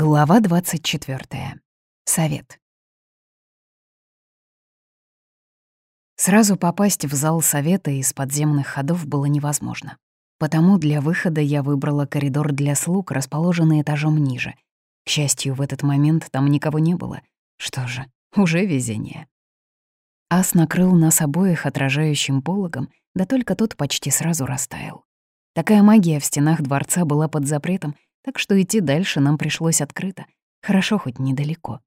Глава 24. Совет. Сразу попасть в зал совета из подземных ходов было невозможно. Потому для выхода я выбрала коридор для слуг, расположенный этажом ниже. К счастью, в этот момент там никого не было. Что же, уже везение. Ас накрыл нас обоих отражающим пологом, да только тот почти сразу растаял. Такая магия в стенах дворца была под запретом — так что идти дальше нам пришлось открыто. Хорошо хоть недалеко.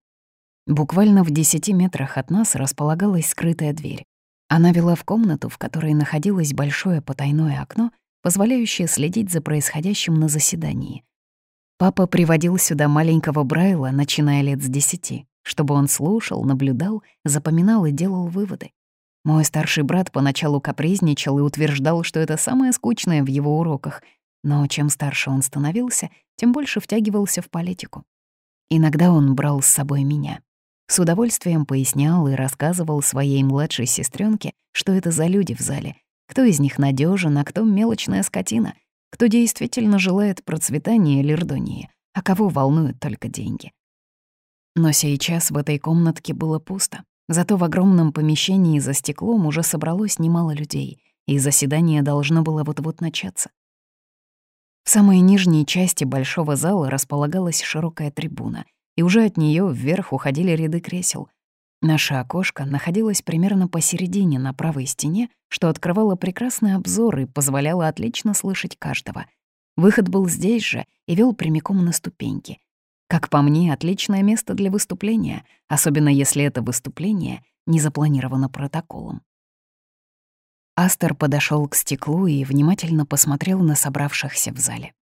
Буквально в десяти метрах от нас располагалась скрытая дверь. Она вела в комнату, в которой находилось большое потайное окно, позволяющее следить за происходящим на заседании. Папа приводил сюда маленького Брайла, начиная лет с десяти, чтобы он слушал, наблюдал, запоминал и делал выводы. Мой старший брат поначалу капризничал и утверждал, что это самое скучное в его уроках, но чем старше он становился, тем больше втягивался в политику. Иногда он брал с собой меня. С удовольствием пояснял и рассказывал своей младшей сестренке, что это за люди в зале, кто из них надежен, а кто мелочная скотина, кто действительно желает процветания Лирдонии, а кого волнуют только деньги. Но сейчас в этой комнатке было пусто. Зато в огромном помещении за стеклом уже собралось немало людей, и заседание должно было вот-вот начаться. В самой нижней части большого зала располагалась широкая трибуна, и уже от нее вверх уходили ряды кресел. Наше окошко находилось примерно посередине на правой стене, что открывало прекрасный обзор и позволяло отлично слышать каждого. Выход был здесь же и вел прямиком на ступеньки. Как по мне, отличное место для выступления, особенно если это выступление не запланировано протоколом. Астер подошел к стеклу и внимательно посмотрел на собравшихся в зале.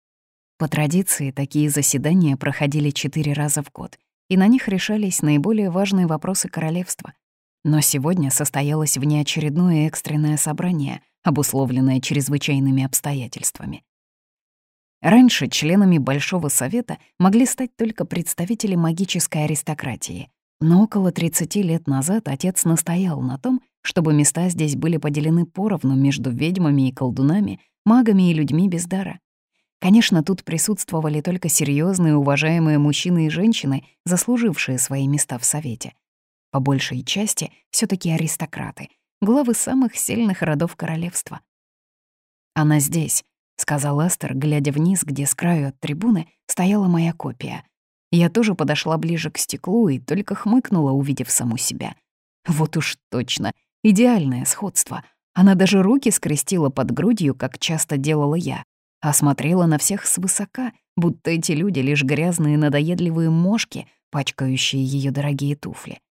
По традиции, такие заседания проходили четыре раза в год, и на них решались наиболее важные вопросы королевства. Но сегодня состоялось внеочередное экстренное собрание, обусловленное чрезвычайными обстоятельствами. Раньше членами Большого Совета могли стать только представители магической аристократии, но около 30 лет назад отец настоял на том, чтобы места здесь были поделены поровну между ведьмами и колдунами, магами и людьми без дара. Конечно, тут присутствовали только серьезные, уважаемые мужчины и женщины, заслужившие свои места в Совете. По большей части все таки аристократы, главы самых сильных родов королевства. «Она здесь», — сказал Эстер, глядя вниз, где с краю от трибуны стояла моя копия. Я тоже подошла ближе к стеклу и только хмыкнула, увидев саму себя. Вот уж точно, Идеальное сходство. Она даже руки скрестила под грудью, как часто делала я, а смотрела на всех свысока, будто эти люди лишь грязные надоедливые мошки, пачкающие ее дорогие туфли.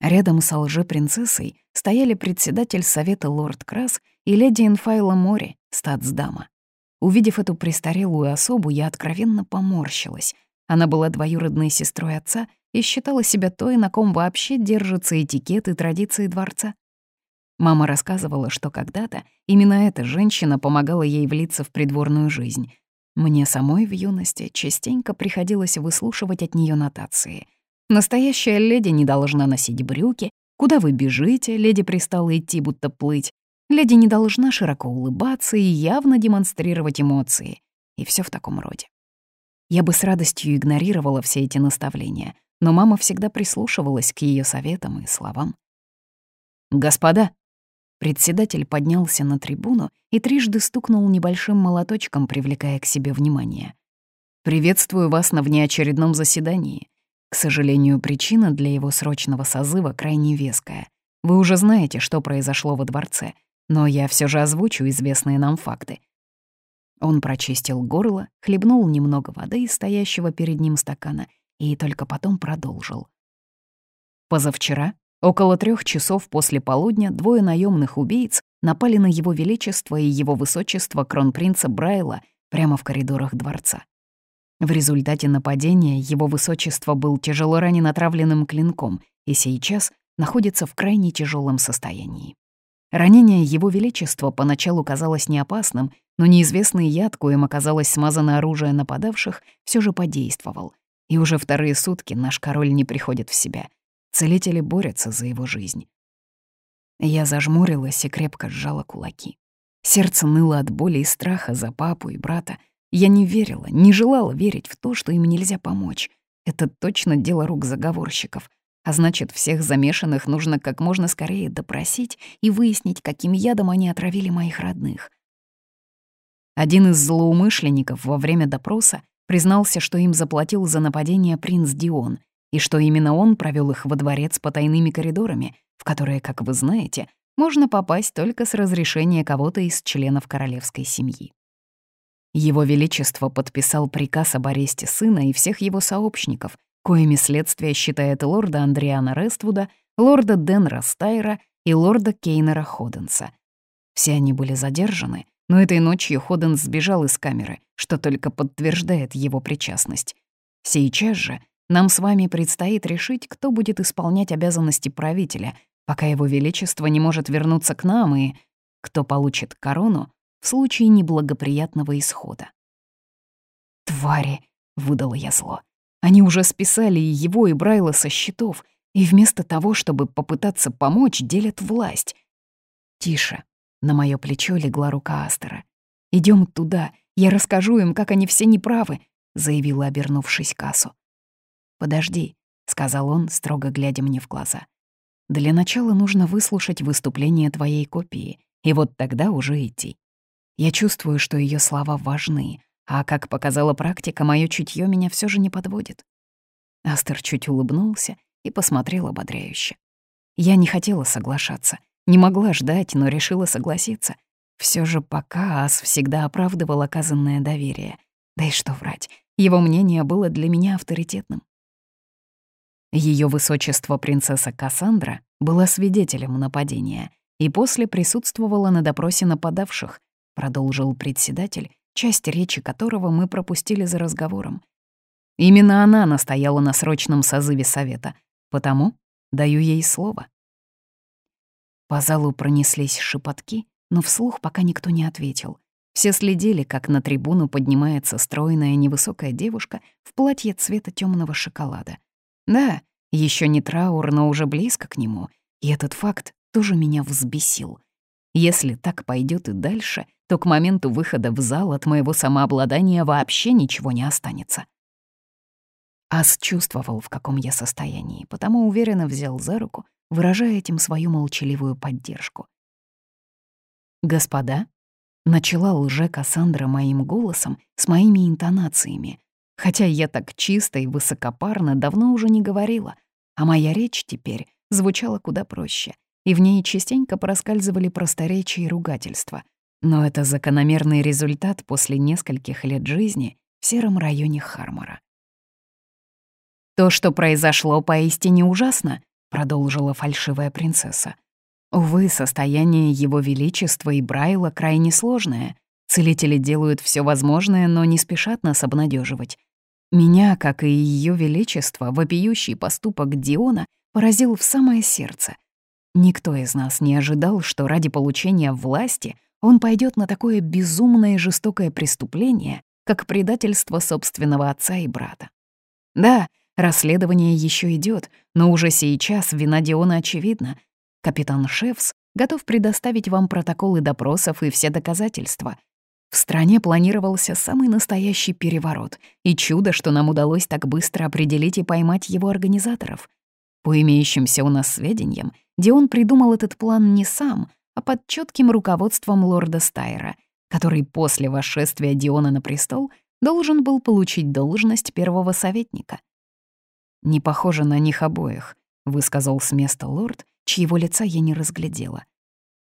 Рядом с лже-принцессой стояли председатель совета лорд Крас и леди Инфайла Мори, статсдама. Увидев эту престарелую особу, я откровенно поморщилась. Она была двоюродной сестрой отца и считала себя той, на ком вообще держатся этикет и традиции дворца. Мама рассказывала, что когда-то именно эта женщина помогала ей влиться в придворную жизнь. Мне самой в юности частенько приходилось выслушивать от нее нотации. «Настоящая леди не должна носить брюки», «Куда вы бежите?» — леди пристала идти, будто плыть. «Леди не должна широко улыбаться и явно демонстрировать эмоции». И все в таком роде. Я бы с радостью игнорировала все эти наставления — но мама всегда прислушивалась к ее советам и словам. «Господа!» Председатель поднялся на трибуну и трижды стукнул небольшим молоточком, привлекая к себе внимание. «Приветствую вас на внеочередном заседании. К сожалению, причина для его срочного созыва крайне веская. Вы уже знаете, что произошло во дворце, но я все же озвучу известные нам факты. Он прочистил горло, хлебнул немного воды из стоящего перед ним стакана и только потом продолжил. Позавчера, около трех часов после полудня, двое наемных убийц напали на его величество и его высочество кронпринца Брайла прямо в коридорах дворца. В результате нападения его высочество был тяжело ранен отравленным клинком и сейчас находится в крайне тяжелом состоянии. Ранение его величества поначалу казалось неопасным, но неизвестный яд, коим оказалось смазано оружие нападавших, все же подействовал, и уже вторые сутки наш король не приходит в себя. Целители борются за его жизнь. Я зажмурилась и крепко сжала кулаки. Сердце ныло от боли и страха за папу и брата, Я не верила, не желала верить в то, что им нельзя помочь. Это точно дело рук заговорщиков. А значит, всех замешанных нужно как можно скорее допросить и выяснить, каким ядом они отравили моих родных. Один из злоумышленников во время допроса признался, что им заплатил за нападение принц Дион, и что именно он провел их во дворец по тайными коридорами, в которые, как вы знаете, можно попасть только с разрешения кого-то из членов королевской семьи. Его Величество подписал приказ об аресте сына и всех его сообщников, коими следствие считает лорда Андриана Рествуда, лорда Денра Стайра и лорда Кейнера Ходенса. Все они были задержаны, но этой ночью Ходенс сбежал из камеры, что только подтверждает его причастность. Сейчас же нам с вами предстоит решить, кто будет исполнять обязанности правителя, пока его величество не может вернуться к нам, и кто получит корону в случае неблагоприятного исхода. «Твари!» — выдала я зло. «Они уже списали и его, и Брайла со счетов, и вместо того, чтобы попытаться помочь, делят власть. Тише!» — на мое плечо легла рука Астера. Идем туда, я расскажу им, как они все неправы», — заявила, обернувшись Кассу. «Подожди», — сказал он, строго глядя мне в глаза. «Для начала нужно выслушать выступление твоей копии, и вот тогда уже идти. Я чувствую, что ее слова важны, а, как показала практика, мое чутье меня все же не подводит. Астер чуть улыбнулся и посмотрел ободряюще. Я не хотела соглашаться, не могла ждать, но решила согласиться. Все же пока Ас всегда оправдывал оказанное доверие. Да и что врать, его мнение было для меня авторитетным. Ее высочество принцесса Кассандра была свидетелем нападения и после присутствовала на допросе нападавших, продолжил председатель, часть речи которого мы пропустили за разговором. Именно она настояла на срочном созыве совета, потому даю ей слово. По залу пронеслись шепотки, но вслух пока никто не ответил. Все следили, как на трибуну поднимается стройная невысокая девушка в платье цвета темного шоколада. Да, еще не траур, но уже близко к нему, и этот факт тоже меня взбесил. Если так пойдет и дальше, то к моменту выхода в зал от моего самообладания вообще ничего не останется. Ас чувствовал, в каком я состоянии, потому уверенно взял за руку, выражая этим свою молчаливую поддержку. «Господа», — начала лже Кассандра моим голосом с моими интонациями, хотя я так чисто и высокопарно давно уже не говорила, а моя речь теперь звучала куда проще, и в ней частенько проскальзывали просторечия и ругательства — но это закономерный результат после нескольких лет жизни в сером районе Хармора. «То, что произошло, поистине ужасно», — продолжила фальшивая принцесса. «Увы, состояние Его Величества и Брайла крайне сложное. Целители делают все возможное, но не спешат нас обнадеживать. Меня, как и Ее Величество, вопиющий поступок Диона поразил в самое сердце. Никто из нас не ожидал, что ради получения власти — он пойдет на такое безумное и жестокое преступление, как предательство собственного отца и брата. Да, расследование еще идет, но уже сейчас вина Диона очевидна. Капитан Шефс готов предоставить вам протоколы допросов и все доказательства. В стране планировался самый настоящий переворот, и чудо, что нам удалось так быстро определить и поймать его организаторов. По имеющимся у нас сведениям, Дион придумал этот план не сам, а под чётким руководством лорда Стайра, который после восшествия Диона на престол должен был получить должность первого советника. «Не похоже на них обоих», — высказал с места лорд, чьего лица я не разглядела.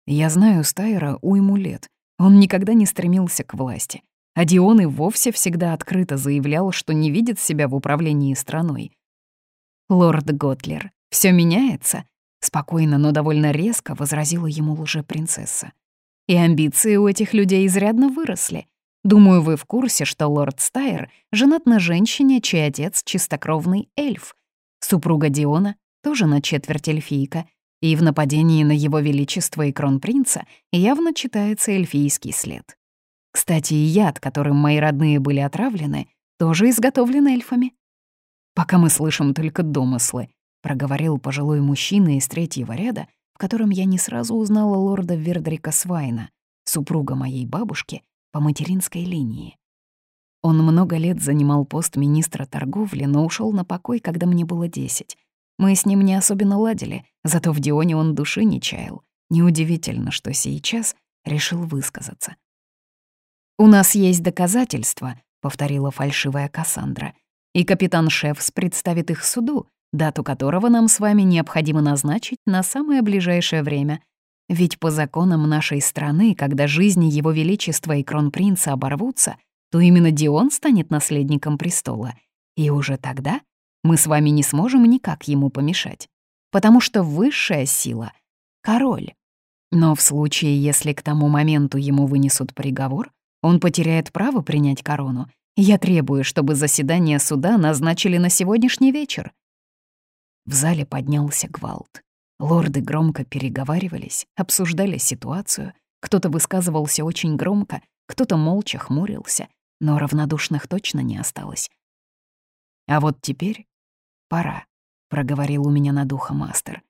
«Я знаю Стайра уйму лет. Он никогда не стремился к власти. А Дион и вовсе всегда открыто заявлял, что не видит себя в управлении страной. «Лорд Готлер, все меняется», Спокойно, но довольно резко возразила ему лже-принцесса. И амбиции у этих людей изрядно выросли. Думаю, вы в курсе, что лорд Стайр женат на женщине, чей отец — чистокровный эльф. Супруга Диона тоже на четверть эльфийка, и в нападении на его величество и кронпринца явно читается эльфийский след. Кстати, и яд, которым мои родные были отравлены, тоже изготовлен эльфами. Пока мы слышим только домыслы, проговорил пожилой мужчина из третьего ряда, в котором я не сразу узнала лорда Вердрика Свайна, супруга моей бабушки по материнской линии. Он много лет занимал пост министра торговли, но ушел на покой, когда мне было десять. Мы с ним не особенно ладили, зато в Дионе он души не чаял. Неудивительно, что сейчас решил высказаться. «У нас есть доказательства», — повторила фальшивая Кассандра. «И капитан Шефс представит их суду, дату которого нам с вами необходимо назначить на самое ближайшее время. Ведь по законам нашей страны, когда жизни Его Величества и Кронпринца оборвутся, то именно Дион станет наследником престола. И уже тогда мы с вами не сможем никак ему помешать. Потому что высшая сила — король. Но в случае, если к тому моменту ему вынесут приговор, он потеряет право принять корону. Я требую, чтобы заседание суда назначили на сегодняшний вечер. В зале поднялся гвалт. Лорды громко переговаривались, обсуждали ситуацию. Кто-то высказывался очень громко, кто-то молча хмурился, но равнодушных точно не осталось. А вот теперь пора, проговорил у меня над ухом мастер.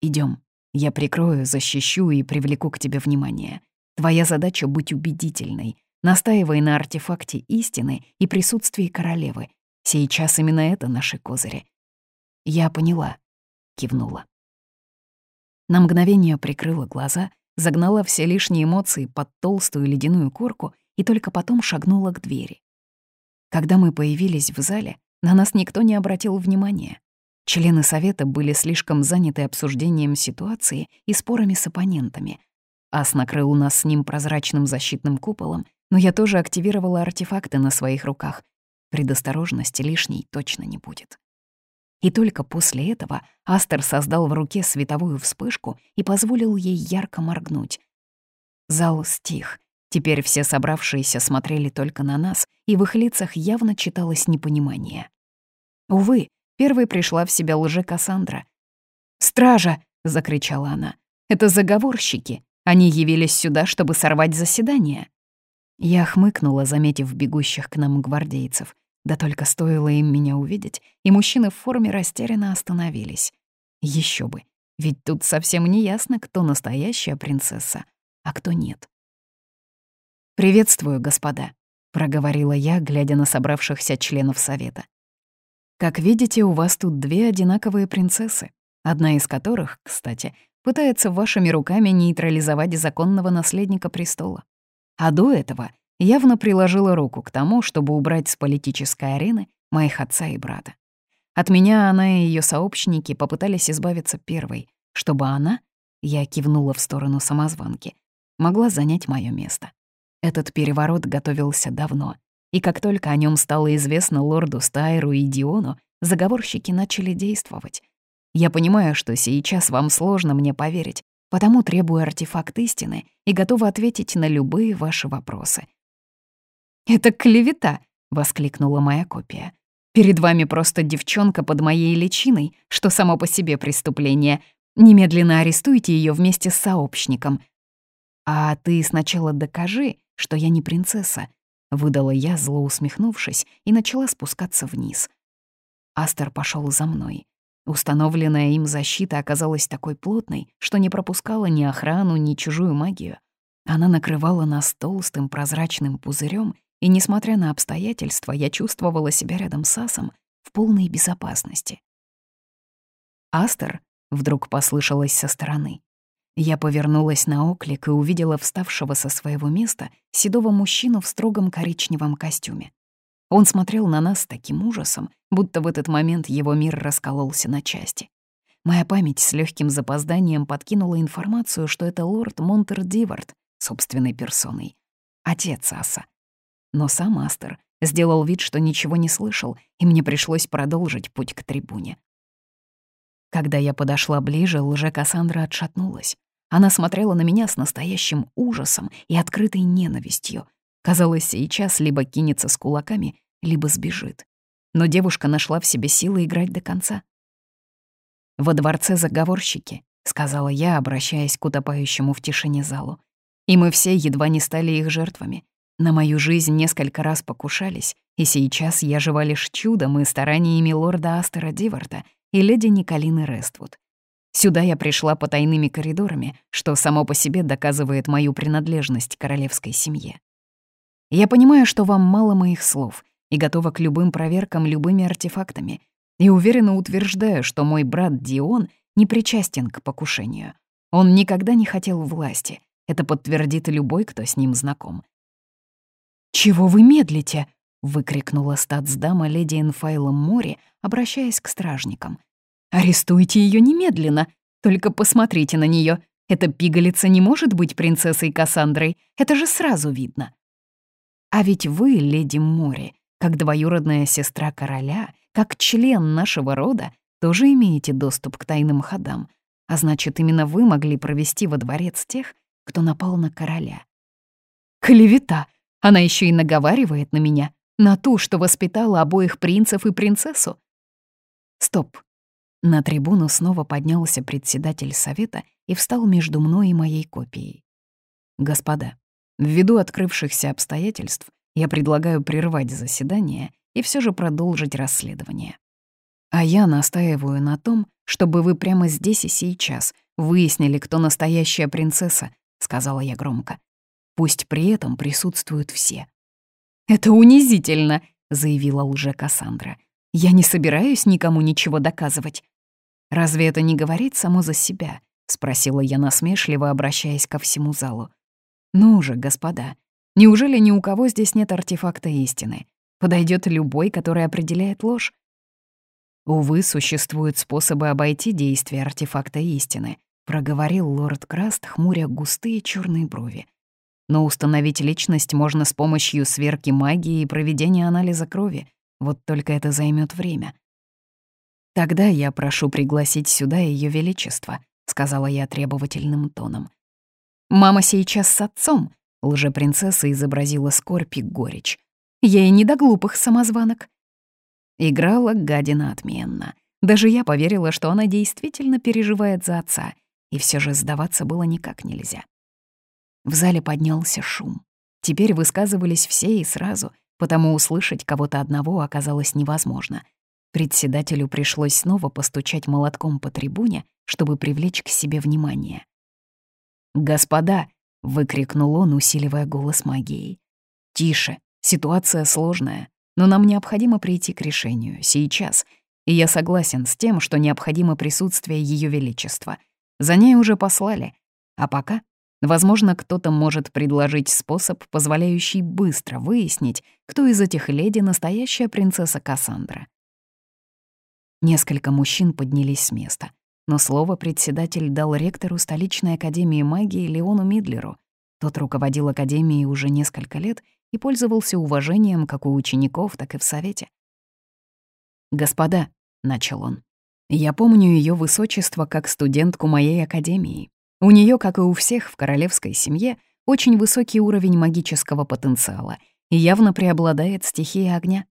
Идем, я прикрою, защищу и привлеку к тебе внимание. Твоя задача — быть убедительной. Настаивай на артефакте истины и присутствии королевы. Сейчас именно это наши козыри. Я поняла, кивнула. На мгновение прикрыла глаза, загнала все лишние эмоции под толстую ледяную корку и только потом шагнула к двери. Когда мы появились в зале, на нас никто не обратил внимания. Члены совета были слишком заняты обсуждением ситуации и спорами с оппонентами. Ас накрыл нас с ним прозрачным защитным куполом, но я тоже активировала артефакты на своих руках. Предосторожности лишней точно не будет. И только после этого Астер создал в руке световую вспышку и позволил ей ярко моргнуть. Зал стих, Теперь все собравшиеся смотрели только на нас, и в их лицах явно читалось непонимание. Увы, первой пришла в себя лже-Кассандра. «Стража!» — закричала она. «Это заговорщики! Они явились сюда, чтобы сорвать заседание!» Я хмыкнула, заметив бегущих к нам гвардейцев. Да только стоило им меня увидеть, и мужчины в форме растерянно остановились. Еще бы, ведь тут совсем не ясно, кто настоящая принцесса, а кто нет. «Приветствую, господа», — проговорила я, глядя на собравшихся членов совета. «Как видите, у вас тут две одинаковые принцессы, одна из которых, кстати, пытается вашими руками нейтрализовать законного наследника престола. А до этого явно приложила руку к тому, чтобы убрать с политической арены моих отца и брата. От меня она и ее сообщники попытались избавиться первой, чтобы она, я кивнула в сторону самозванки, могла занять мое место. Этот переворот готовился давно, и как только о нем стало известно лорду Стайру и Диону, заговорщики начали действовать. Я понимаю, что сейчас вам сложно мне поверить, потому требую артефакт истины и готова ответить на любые ваши вопросы. «Это клевета!» — воскликнула моя копия. «Перед вами просто девчонка под моей личиной, что само по себе преступление. Немедленно арестуйте ее вместе с сообщником. А ты сначала докажи, что я не принцесса», — выдала я, зло усмехнувшись, и начала спускаться вниз. Астер пошел за мной. Установленная им защита оказалась такой плотной, что не пропускала ни охрану, ни чужую магию. Она накрывала нас толстым прозрачным пузырем, и, несмотря на обстоятельства, я чувствовала себя рядом с Асом в полной безопасности. «Астер», — вдруг послышалось со стороны, я повернулась на оклик и увидела вставшего со своего места седого мужчину в строгом коричневом костюме. Он смотрел на нас с таким ужасом, будто в этот момент его мир раскололся на части. Моя память с легким запозданием подкинула информацию, что это лорд Монтер Дивард собственной персоной, отец Аса. Но сам Астер сделал вид, что ничего не слышал, и мне пришлось продолжить путь к трибуне. Когда я подошла ближе, лже-Кассандра отшатнулась. Она смотрела на меня с настоящим ужасом и открытой ненавистью. Казалось, сейчас либо кинется с кулаками, либо сбежит. Но девушка нашла в себе силы играть до конца. «Во дворце заговорщики», — сказала я, обращаясь к утопающему в тишине залу. «И мы все едва не стали их жертвами. На мою жизнь несколько раз покушались, и сейчас я жива лишь чудом и стараниями лорда Астера Диварта и леди Николины Рествуд. Сюда я пришла по тайными коридорами, что само по себе доказывает мою принадлежность королевской семье. Я понимаю, что вам мало моих слов и готова к любым проверкам любыми артефактами. И уверенно утверждаю, что мой брат Дион не причастен к покушению. Он никогда не хотел власти. Это подтвердит любой, кто с ним знаком. «Чего вы медлите?» — выкрикнула статсдама леди Инфайла Мори, обращаясь к стражникам. «Арестуйте ее немедленно! Только посмотрите на нее. Эта пигалица не может быть принцессой Кассандрой, это же сразу видно. А ведь вы, леди Мори, как двоюродная сестра короля, как член нашего рода, тоже имеете доступ к тайным ходам, а значит, именно вы могли провести во дворец тех, кто напал на короля. Клевета! Она еще и наговаривает на меня, на ту, что воспитала обоих принцев и принцессу. Стоп. На трибуну снова поднялся председатель совета и встал между мной и моей копией. «Господа, ввиду открывшихся обстоятельств я предлагаю прервать заседание и все же продолжить расследование. А я настаиваю на том, чтобы вы прямо здесь и сейчас выяснили, кто настоящая принцесса», — сказала я громко. «Пусть при этом присутствуют все». «Это унизительно», — заявила лже Кассандра. «Я не собираюсь никому ничего доказывать». «Разве это не говорит само за себя?» — спросила я насмешливо, обращаясь ко всему залу. «Ну же, господа, неужели ни у кого здесь нет артефакта истины? Подойдет любой, который определяет ложь?» «Увы, существуют способы обойти действие артефакта истины», — проговорил лорд Краст, хмуря густые черные брови. «Но установить личность можно с помощью сверки магии и проведения анализа крови. Вот только это займет время». «Тогда я прошу пригласить сюда Ее Величество», — сказала я требовательным тоном. «Мама сейчас с отцом», — лжепринцесса изобразила скорбь и горечь. «Ей не до глупых самозванок». Играла гадина отменно. Даже я поверила, что она действительно переживает за отца, и все же сдаваться было никак нельзя. В зале поднялся шум. Теперь высказывались все и сразу, потому услышать кого-то одного оказалось невозможно — Председателю пришлось снова постучать молотком по трибуне, чтобы привлечь к себе внимание. «Господа!» — выкрикнул он, усиливая голос магией. «Тише, ситуация сложная, но нам необходимо прийти к решению, сейчас, и я согласен с тем, что необходимо присутствие Ее Величества. За ней уже послали, а пока, возможно, кто-то может предложить способ, позволяющий быстро выяснить, кто из этих леди настоящая принцесса Кассандра. Несколько мужчин поднялись с места. Но слово председатель дал ректору столичной академии магии Леону Мидлеру. Тот руководил академией уже несколько лет и пользовался уважением как у учеников, так и в совете. «Господа», — начал он, — «я помню ее высочество как студентку моей академии. У нее, как и у всех в королевской семье, очень высокий уровень магического потенциала и явно преобладает стихия огня.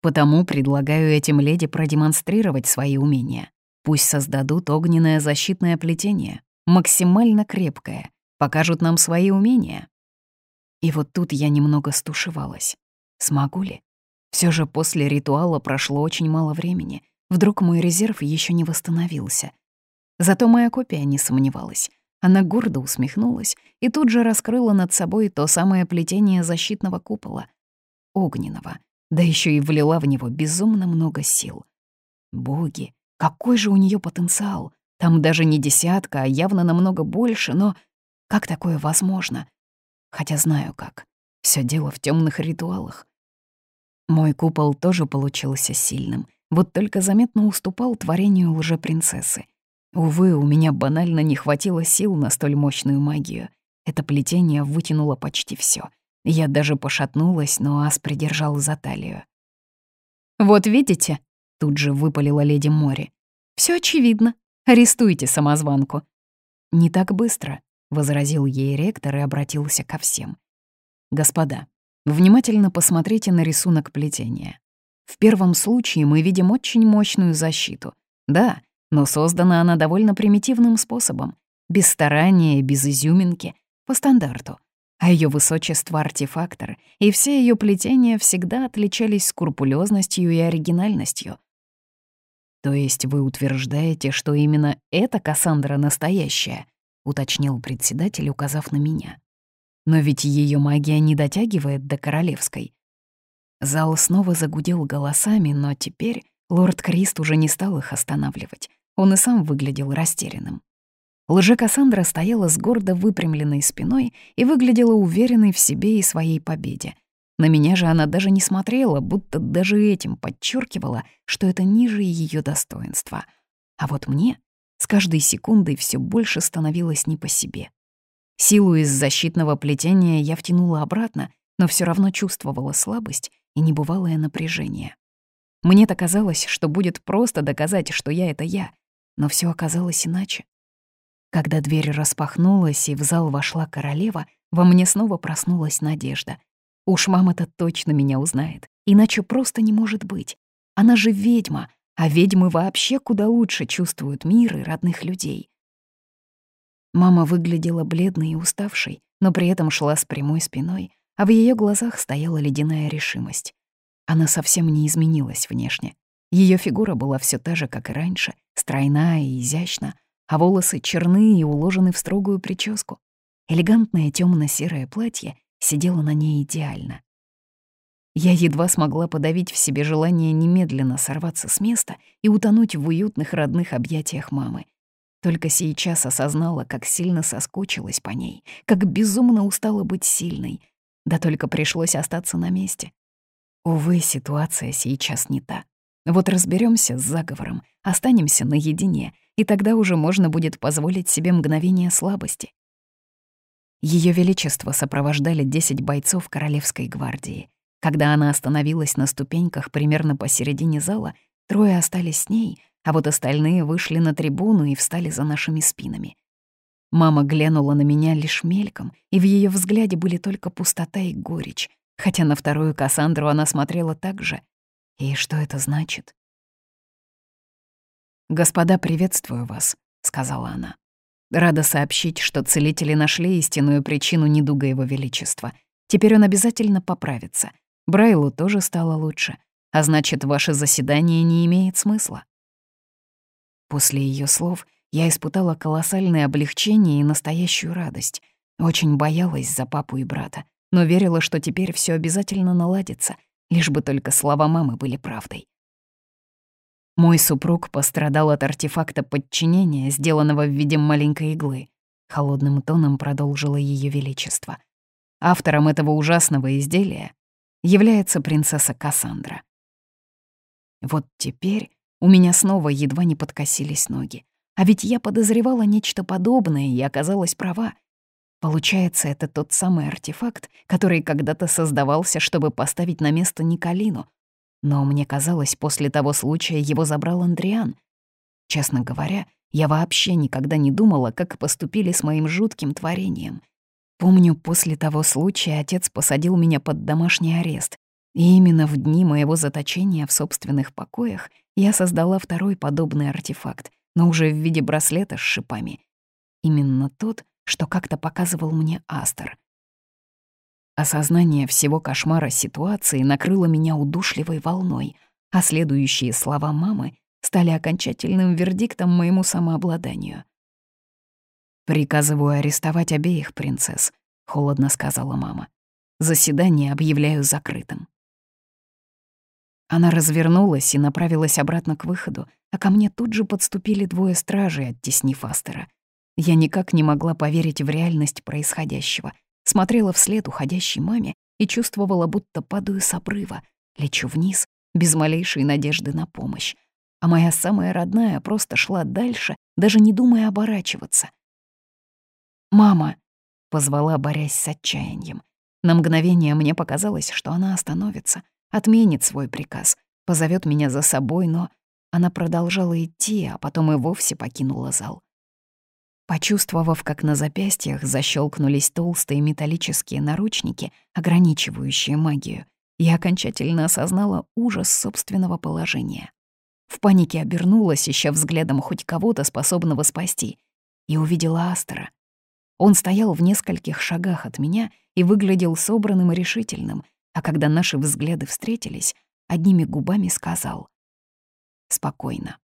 Потому предлагаю этим леди продемонстрировать свои умения. Пусть создадут огненное защитное плетение, максимально крепкое, покажут нам свои умения. И вот тут я немного стушевалась. Смогу ли? Все же после ритуала прошло очень мало времени. Вдруг мой резерв еще не восстановился. Зато моя копия не сомневалась. Она гордо усмехнулась и тут же раскрыла над собой то самое плетение защитного купола. Огненного, да еще и влила в него безумно много сил. Боги, какой же у нее потенциал! Там даже не десятка, а явно намного больше, но как такое возможно? Хотя знаю как. Все дело в темных ритуалах. Мой купол тоже получился сильным, вот только заметно уступал творению лжепринцессы. Увы, у меня банально не хватило сил на столь мощную магию. Это плетение вытянуло почти все. Я даже пошатнулась, но Ас придержал за талию. «Вот видите?» — тут же выпалила леди Мори. Все очевидно. Арестуйте самозванку». «Не так быстро», — возразил ей ректор и обратился ко всем. «Господа, внимательно посмотрите на рисунок плетения. В первом случае мы видим очень мощную защиту. Да, но создана она довольно примитивным способом, без старания, без изюминки, по стандарту а ее высочество — артефактор, и все ее плетения всегда отличались скрупулезностью и оригинальностью. «То есть вы утверждаете, что именно эта Кассандра настоящая?» — уточнил председатель, указав на меня. Но ведь ее магия не дотягивает до королевской. Зал снова загудел голосами, но теперь лорд Крист уже не стал их останавливать. Он и сам выглядел растерянным. Лже-Кассандра стояла с гордо выпрямленной спиной и выглядела уверенной в себе и своей победе. На меня же она даже не смотрела, будто даже этим подчеркивала, что это ниже ее достоинства. А вот мне с каждой секундой все больше становилось не по себе. Силу из защитного плетения я втянула обратно, но все равно чувствовала слабость и небывалое напряжение. Мне-то казалось, что будет просто доказать, что я — это я, но все оказалось иначе. Когда дверь распахнулась и в зал вошла королева, во мне снова проснулась надежда. Уж мама-то точно меня узнает, иначе просто не может быть. Она же ведьма, а ведьмы вообще куда лучше чувствуют мир и родных людей. Мама выглядела бледной и уставшей, но при этом шла с прямой спиной, а в ее глазах стояла ледяная решимость. Она совсем не изменилась внешне. Ее фигура была все та же, как и раньше, стройная и изящна, а волосы черные и уложены в строгую прическу. Элегантное темно серое платье сидело на ней идеально. Я едва смогла подавить в себе желание немедленно сорваться с места и утонуть в уютных родных объятиях мамы. Только сейчас осознала, как сильно соскучилась по ней, как безумно устала быть сильной. Да только пришлось остаться на месте. Увы, ситуация сейчас не та. Вот разберемся с заговором, останемся наедине, и тогда уже можно будет позволить себе мгновение слабости. Ее Величество сопровождали 10 бойцов Королевской гвардии. Когда она остановилась на ступеньках примерно посередине зала, трое остались с ней, а вот остальные вышли на трибуну и встали за нашими спинами. Мама глянула на меня лишь мельком, и в ее взгляде были только пустота и горечь, хотя на вторую Кассандру она смотрела так же. И что это значит? «Господа, приветствую вас», — сказала она. «Рада сообщить, что целители нашли истинную причину недуга Его Величества. Теперь он обязательно поправится. Брайлу тоже стало лучше, а значит, ваше заседание не имеет смысла. После ее слов я испытала колоссальное облегчение и настоящую радость. Очень боялась за папу и брата, но верила, что теперь все обязательно наладится, лишь бы только слова мамы были правдой. Мой супруг пострадал от артефакта подчинения, сделанного в виде маленькой иглы. Холодным тоном продолжило Ее Величество. Автором этого ужасного изделия является принцесса Кассандра. Вот теперь у меня снова едва не подкосились ноги. А ведь я подозревала нечто подобное и оказалась права. Получается, это тот самый артефакт, который когда-то создавался, чтобы поставить на место Николину. Но мне казалось, после того случая его забрал Андриан. Честно говоря, я вообще никогда не думала, как поступили с моим жутким творением — Помню, после того случая отец посадил меня под домашний арест. И именно в дни моего заточения в собственных покоях я создала второй подобный артефакт, но уже в виде браслета с шипами. Именно тот, что как-то показывал мне Астер. Осознание всего кошмара ситуации накрыло меня удушливой волной, а следующие слова мамы стали окончательным вердиктом моему самообладанию — «Приказываю арестовать обеих принцесс», — холодно сказала мама. «Заседание объявляю закрытым». Она развернулась и направилась обратно к выходу, а ко мне тут же подступили двое стражей, оттеснив Астера. Я никак не могла поверить в реальность происходящего. Смотрела вслед уходящей маме и чувствовала, будто падаю с обрыва, лечу вниз, без малейшей надежды на помощь. А моя самая родная просто шла дальше, даже не думая оборачиваться — «Мама!» — позвала, борясь с отчаянием. На мгновение мне показалось, что она остановится, отменит свой приказ, позовет меня за собой, но она продолжала идти, а потом и вовсе покинула зал. Почувствовав, как на запястьях защелкнулись толстые металлические наручники, ограничивающие магию, я окончательно осознала ужас собственного положения. В панике обернулась, ища взглядом хоть кого-то, способного спасти, и увидела Астера, он стоял в нескольких шагах от меня и выглядел собранным и решительным, а когда наши взгляды встретились, одними губами сказал «Спокойно».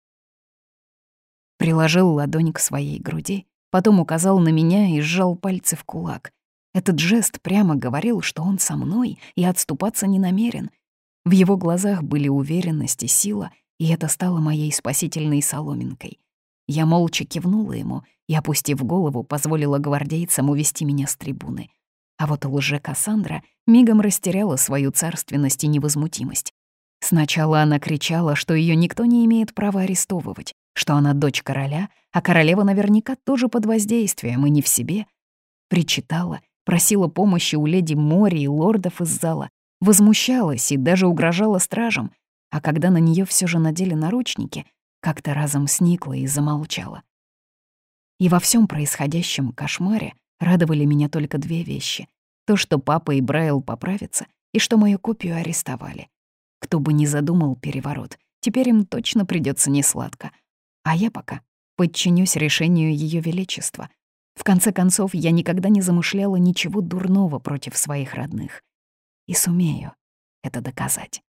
Приложил ладонь к своей груди, потом указал на меня и сжал пальцы в кулак. Этот жест прямо говорил, что он со мной и отступаться не намерен. В его глазах были уверенность и сила, и это стало моей спасительной соломинкой. Я молча кивнула ему и, опустив голову, позволила гвардейцам увести меня с трибуны. А вот лже-Кассандра мигом растеряла свою царственность и невозмутимость. Сначала она кричала, что ее никто не имеет права арестовывать, что она дочь короля, а королева наверняка тоже под воздействием и не в себе. Причитала, просила помощи у леди Мори и лордов из зала, возмущалась и даже угрожала стражам, а когда на нее все же надели наручники, как-то разом сникла и замолчала. И во всем происходящем кошмаре радовали меня только две вещи. То, что папа и Брайл поправятся, и что мою копию арестовали. Кто бы ни задумал переворот, теперь им точно придется несладко. А я пока подчинюсь решению Ее Величества. В конце концов, я никогда не замышляла ничего дурного против своих родных. И сумею это доказать.